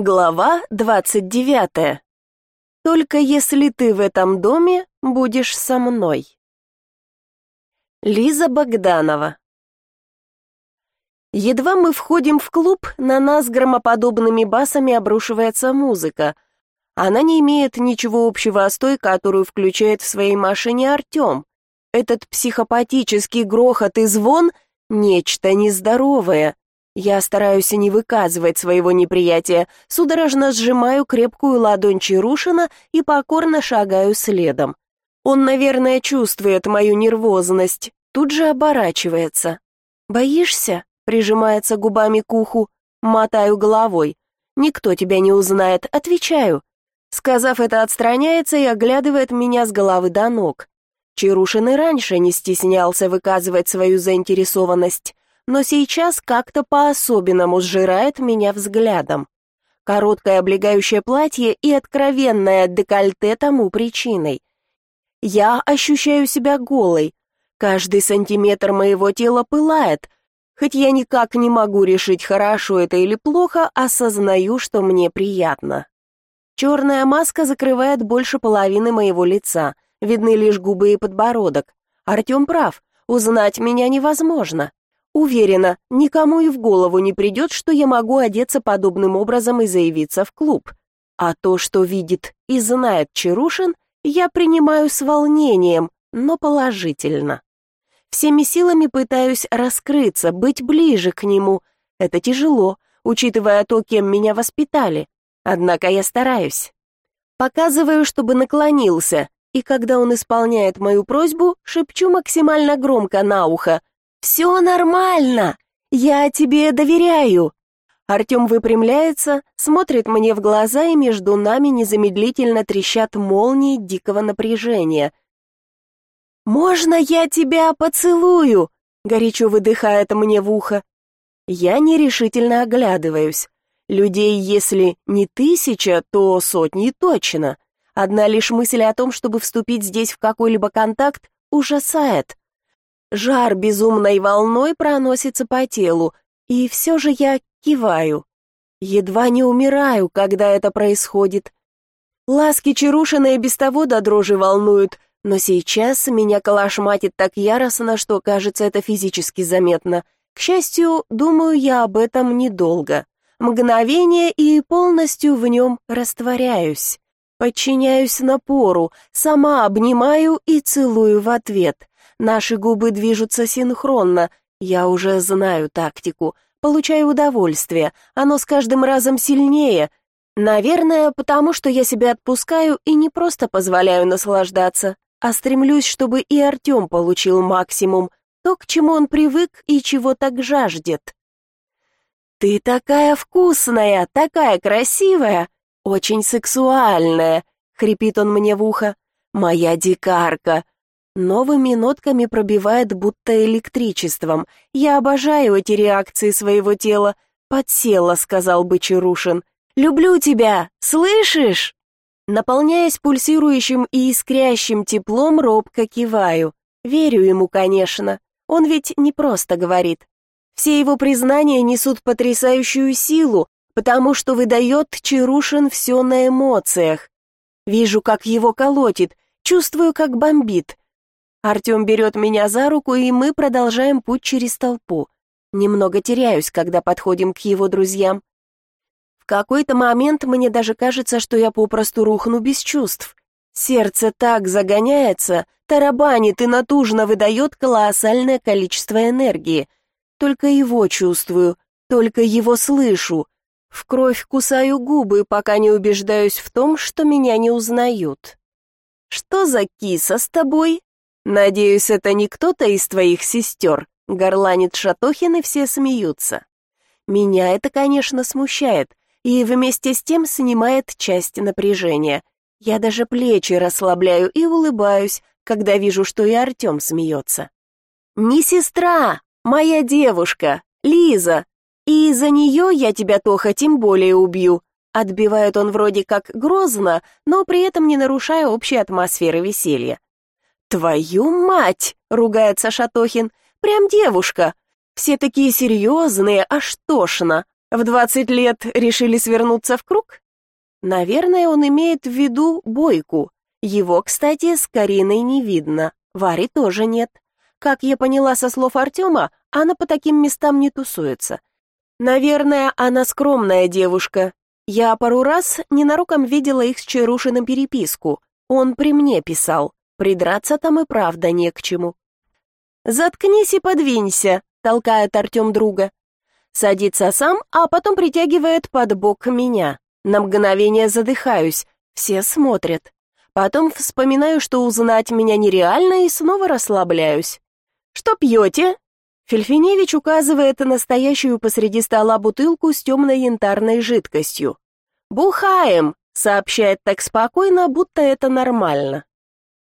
Глава двадцать девятая. Только если ты в этом доме будешь со мной. Лиза Богданова. Едва мы входим в клуб, на нас громоподобными басами обрушивается музыка. Она не имеет ничего общего с той, которую включает в своей машине Артем. Этот психопатический грохот и звон — нечто нездоровое. Я стараюсь не выказывать своего неприятия, судорожно сжимаю крепкую ладонь Чарушина и покорно шагаю следом. Он, наверное, чувствует мою нервозность, тут же оборачивается. «Боишься?» — прижимается губами к уху. Мотаю головой. «Никто тебя не узнает, отвечаю». Сказав это, отстраняется и оглядывает меня с головы до ног. Чарушин и раньше не стеснялся выказывать свою заинтересованность но сейчас как-то по-особенному сжирает меня взглядом. Короткое облегающее платье и откровенное декольте тому причиной. Я ощущаю себя голой. Каждый сантиметр моего тела пылает. Хоть я никак не могу решить, хорошо это или плохо, осознаю, что мне приятно. Черная маска закрывает больше половины моего лица. Видны лишь губы и подбородок. Артем прав, узнать меня невозможно. Уверена, никому и в голову не придет, что я могу одеться подобным образом и заявиться в клуб. А то, что видит и знает Чарушин, я принимаю с волнением, но положительно. Всеми силами пытаюсь раскрыться, быть ближе к нему. Это тяжело, учитывая то, кем меня воспитали. Однако я стараюсь. Показываю, чтобы наклонился, и когда он исполняет мою просьбу, шепчу максимально громко на ухо «Все нормально! Я тебе доверяю!» Артем выпрямляется, смотрит мне в глаза, и между нами незамедлительно трещат молнии дикого напряжения. «Можно я тебя поцелую?» — горячо выдыхает мне в ухо. Я нерешительно оглядываюсь. Людей, если не тысяча, то сотни точно. Одна лишь мысль о том, чтобы вступить здесь в какой-либо контакт, ужасает. Жар безумной волной проносится по телу, и все же я киваю. Едва не умираю, когда это происходит. Ласки Чарушина и без того до дрожи волнуют, но сейчас меня колошматит так яростно, что, кажется, это физически заметно. К счастью, думаю я об этом недолго. Мгновение и полностью в нем растворяюсь. Подчиняюсь напору, сама обнимаю и целую в ответ. Наши губы движутся синхронно. Я уже знаю тактику. Получаю удовольствие. Оно с каждым разом сильнее. Наверное, потому что я себя отпускаю и не просто позволяю наслаждаться, а стремлюсь, чтобы и Артем получил максимум, то, к чему он привык и чего так жаждет. «Ты такая вкусная, такая красивая, очень сексуальная», — хрипит он мне в ухо. «Моя дикарка, Новыми нотками пробивает будто электричеством. Я обожаю эти реакции своего тела. «Подсела», — сказал бы Чарушин. «Люблю тебя! Слышишь?» Наполняясь пульсирующим и искрящим теплом, робко киваю. Верю ему, конечно. Он ведь не просто говорит. Все его признания несут потрясающую силу, потому что выдает Чарушин все на эмоциях. Вижу, как его колотит, чувствую, как бомбит. Артем берет меня за руку, и мы продолжаем путь через толпу. Немного теряюсь, когда подходим к его друзьям. В какой-то момент мне даже кажется, что я попросту рухну без чувств. Сердце так загоняется, тарабанит и натужно выдает колоссальное количество энергии. Только его чувствую, только его слышу. В кровь кусаю губы, пока не убеждаюсь в том, что меня не узнают. «Что за киса с тобой?» «Надеюсь, это не кто-то из твоих сестер?» — горланит Шатохин, и все смеются. Меня это, конечно, смущает, и вместе с тем снимает часть напряжения. Я даже плечи расслабляю и улыбаюсь, когда вижу, что и Артем смеется. «Не сестра, моя девушка, Лиза, и из-за нее я тебя, Тоха, тем более убью», отбивает он вроде как грозно, но при этом не нарушая общей атмосферы веселья. «Твою мать!» — ругается Шатохин. «Прям девушка. Все такие серьезные, аж тошно. В двадцать лет решили свернуться в круг? Наверное, он имеет в виду Бойку. Его, кстати, с Кариной не видно, Вари тоже нет. Как я поняла со слов Артема, она по таким местам не тусуется. Наверное, она скромная девушка. Я пару раз ненароком видела их с Чарушиным переписку. Он при мне писал. Придраться там и правда не к чему. «Заткнись и подвинься», — толкает Артем друга. Садится сам, а потом притягивает под бок меня. На мгновение задыхаюсь, все смотрят. Потом вспоминаю, что узнать меня нереально, и снова расслабляюсь. «Что пьете?» Фельфиневич указывает на стоящую посреди стола бутылку с темной янтарной жидкостью. «Бухаем», — сообщает так спокойно, будто это нормально.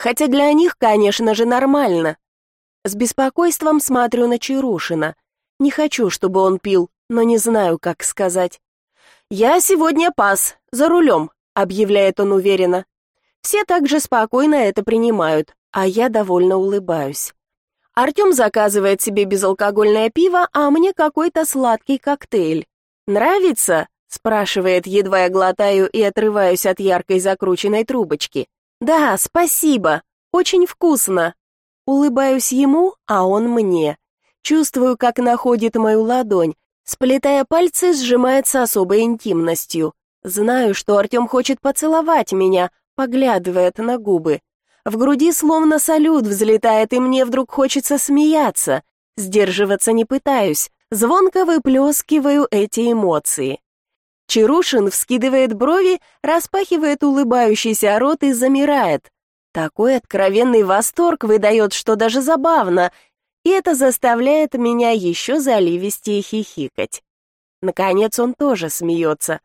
Хотя для них, конечно же, нормально. С беспокойством смотрю на Чарушина. Не хочу, чтобы он пил, но не знаю, как сказать. «Я сегодня пас, за рулем», — объявляет он уверенно. Все также спокойно это принимают, а я довольно улыбаюсь. Артем заказывает себе безалкогольное пиво, а мне какой-то сладкий коктейль. «Нравится?» — спрашивает, едва я глотаю и отрываюсь от яркой закрученной трубочки. «Да, спасибо. Очень вкусно». Улыбаюсь ему, а он мне. Чувствую, как находит мою ладонь. Сплетая пальцы, сжимается особой интимностью. Знаю, что Артем хочет поцеловать меня, поглядывает на губы. В груди словно салют взлетает, и мне вдруг хочется смеяться. Сдерживаться не пытаюсь, звонко выплескиваю эти эмоции. Чарушин вскидывает брови, распахивает улыбающийся рот и замирает. Такой откровенный восторг выдает, что даже забавно, и это заставляет меня еще заливистее хихикать. Наконец он тоже смеется.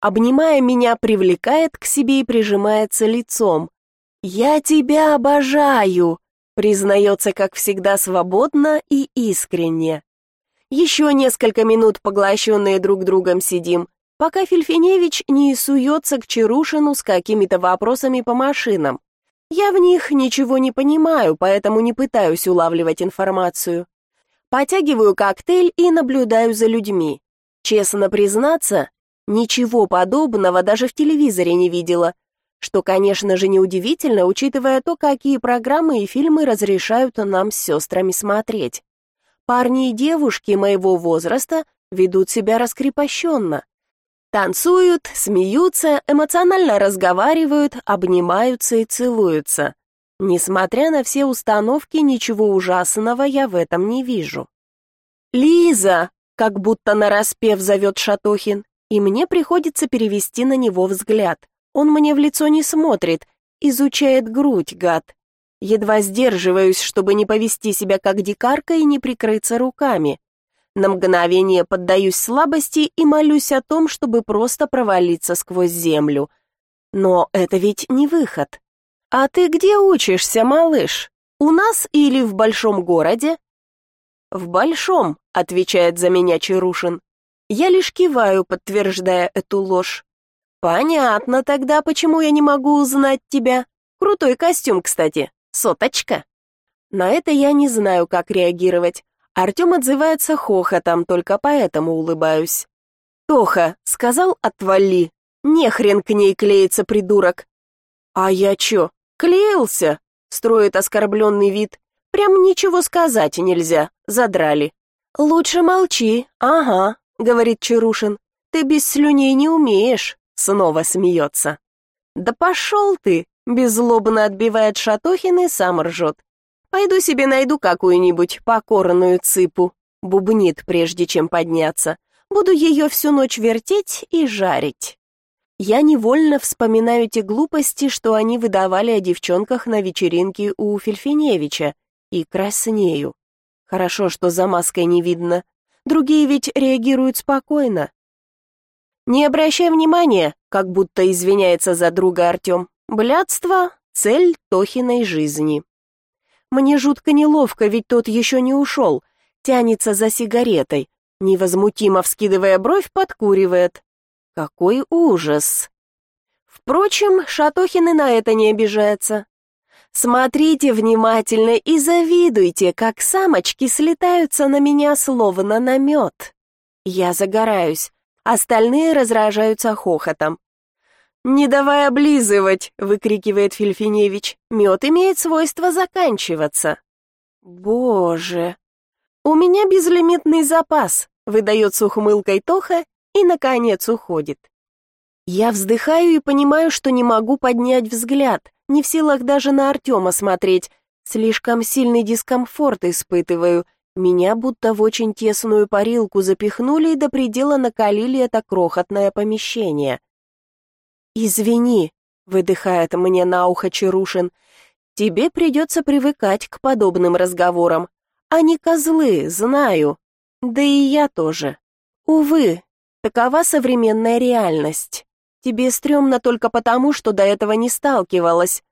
Обнимая меня, привлекает к себе и прижимается лицом. «Я тебя обожаю!» признается, как всегда, свободно и искренне. Еще несколько минут поглощенные друг другом сидим, пока Фельфиневич не суется к Чарушину с какими-то вопросами по машинам. Я в них ничего не понимаю, поэтому не пытаюсь улавливать информацию. Потягиваю коктейль и наблюдаю за людьми. Честно признаться, ничего подобного даже в телевизоре не видела, что, конечно же, неудивительно, учитывая то, какие программы и фильмы разрешают нам с сестрами смотреть. Парни и девушки моего возраста ведут себя раскрепощенно. Танцуют, смеются, эмоционально разговаривают, обнимаются и целуются. Несмотря на все установки, ничего ужасного я в этом не вижу. «Лиза!» — как будто нараспев зовет Шатохин, и мне приходится перевести на него взгляд. Он мне в лицо не смотрит, изучает грудь, гад. Едва сдерживаюсь, чтобы не повести себя как дикарка и не прикрыться руками. На мгновение поддаюсь слабости и молюсь о том, чтобы просто провалиться сквозь землю. Но это ведь не выход. «А ты где учишься, малыш? У нас или в большом городе?» «В большом», — отвечает за меня Чарушин. Я лишь киваю, подтверждая эту ложь. «Понятно тогда, почему я не могу узнать тебя. Крутой костюм, кстати. Соточка». На это я не знаю, как реагировать. Артем отзывается хохотом, только поэтому улыбаюсь. «Тоха, сказал, отвали. Не хрен к ней клеится, придурок». «А я чё, клеился?» — строит оскорбленный вид. «Прям ничего сказать нельзя, задрали». «Лучше молчи, ага», — говорит Чарушин. «Ты без слюней не умеешь». Снова смеется. «Да пошел ты!» — беззлобно отбивает Шатохин и сам ржет. «Пойду себе найду какую-нибудь покорную цыпу», — бубнит, прежде чем подняться. «Буду ее всю ночь вертеть и жарить». Я невольно вспоминаю те глупости, что они выдавали о девчонках на вечеринке у Фельфиневича, и краснею. Хорошо, что за маской не видно. Другие ведь реагируют спокойно. Не обращай внимания, как будто извиняется за друга Артем. Блядство — цель Тохиной жизни. Мне жутко неловко, ведь тот еще не ушел. Тянется за сигаретой. Невозмутимо вскидывая бровь, подкуривает. Какой ужас! Впрочем, Шатохин и на это не обижается. Смотрите внимательно и завидуйте, как самочки слетаются на меня словно на мед. Я загораюсь. Остальные разражаются хохотом. «Не давай облизывать!» — выкрикивает Фильфиневич. «Мед имеет свойство заканчиваться». «Боже!» «У меня безлимитный запас», — выдает с ухмылкой Тоха и, наконец, уходит. Я вздыхаю и понимаю, что не могу поднять взгляд, не в силах даже на Артема смотреть. Слишком сильный дискомфорт испытываю. Меня будто в очень тесную парилку запихнули и до предела накалили это крохотное помещение. «Извини», — выдыхает мне на ухо Чарушин, — «тебе придется привыкать к подобным разговорам. Они козлы, знаю. Да и я тоже. Увы, такова современная реальность. Тебе стрёмно только потому, что до этого не сталкивалась.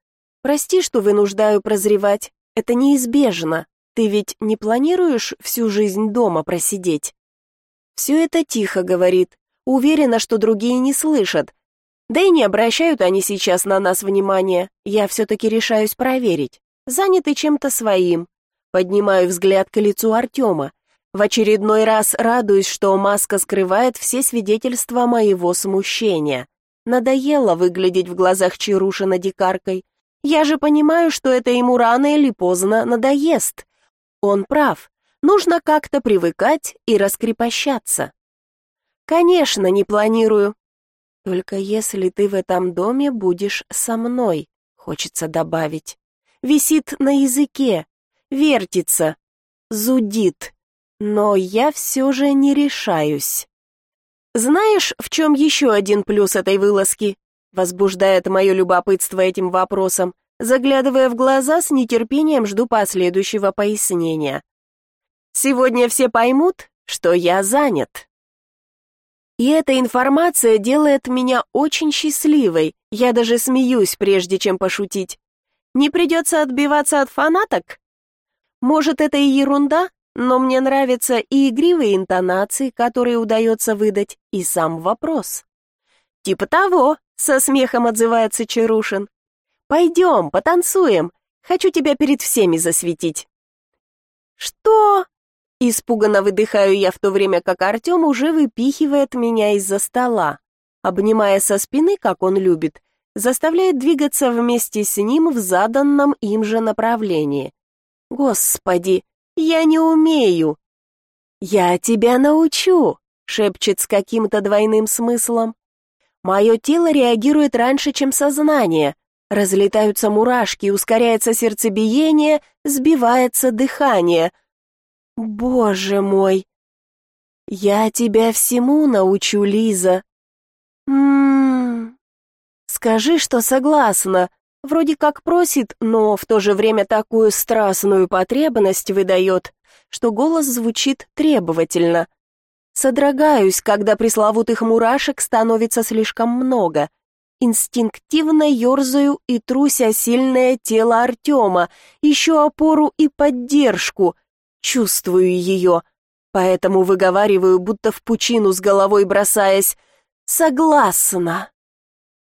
Прости, что вынуждаю прозревать. Это неизбежно. Ты ведь не планируешь всю жизнь дома просидеть?» Все это тихо говорит. Уверена, что другие не слышат, да и не обращают они сейчас на нас внимания. Я все-таки решаюсь проверить. Заняты чем-то своим. Поднимаю взгляд к лицу Артема. В очередной раз радуюсь, что маска скрывает все свидетельства моего смущения. Надоело выглядеть в глазах Чарушина дикаркой. Я же понимаю, что это ему рано или поздно надоест. Он прав. Нужно как-то привыкать и раскрепощаться. Конечно, не планирую. Только если ты в этом доме будешь со мной, хочется добавить. Висит на языке, вертится, зудит. Но я все же не решаюсь. Знаешь, в чем еще один плюс этой вылазки? Возбуждает мое любопытство этим вопросом. Заглядывая в глаза, с нетерпением жду последующего пояснения. Сегодня все поймут, что я занят. И эта информация делает меня очень счастливой. Я даже смеюсь, прежде чем пошутить. Не придется отбиваться от фанаток? Может, это и ерунда, но мне нравятся и игривые интонации, которые удается выдать, и сам вопрос. «Типа того», — со смехом отзывается Чарушин. «Пойдем, потанцуем. Хочу тебя перед всеми засветить». «Что?» Испуганно выдыхаю я в то время, как Артем уже выпихивает меня из-за стола. Обнимая со спины, как он любит, заставляет двигаться вместе с ним в заданном им же направлении. «Господи, я не умею!» «Я тебя научу!» — шепчет с каким-то двойным смыслом. Мое тело реагирует раньше, чем сознание. Разлетаются мурашки, ускоряется сердцебиение, сбивается дыхание — Боже мой! Я тебя всему научу, Лиза. Ммм. Скажи, что согласна. Вроде как просит, но в то же время такую страстную потребность выдает, что голос звучит требовательно. Содрогаюсь, когда пресловутых мурашек становится слишком много. Инстинктивно ерзаю и труся сильное тело Артема, ищу опору и поддержку — Чувствую ее, поэтому выговариваю, будто в пучину с головой бросаясь. «Согласна!»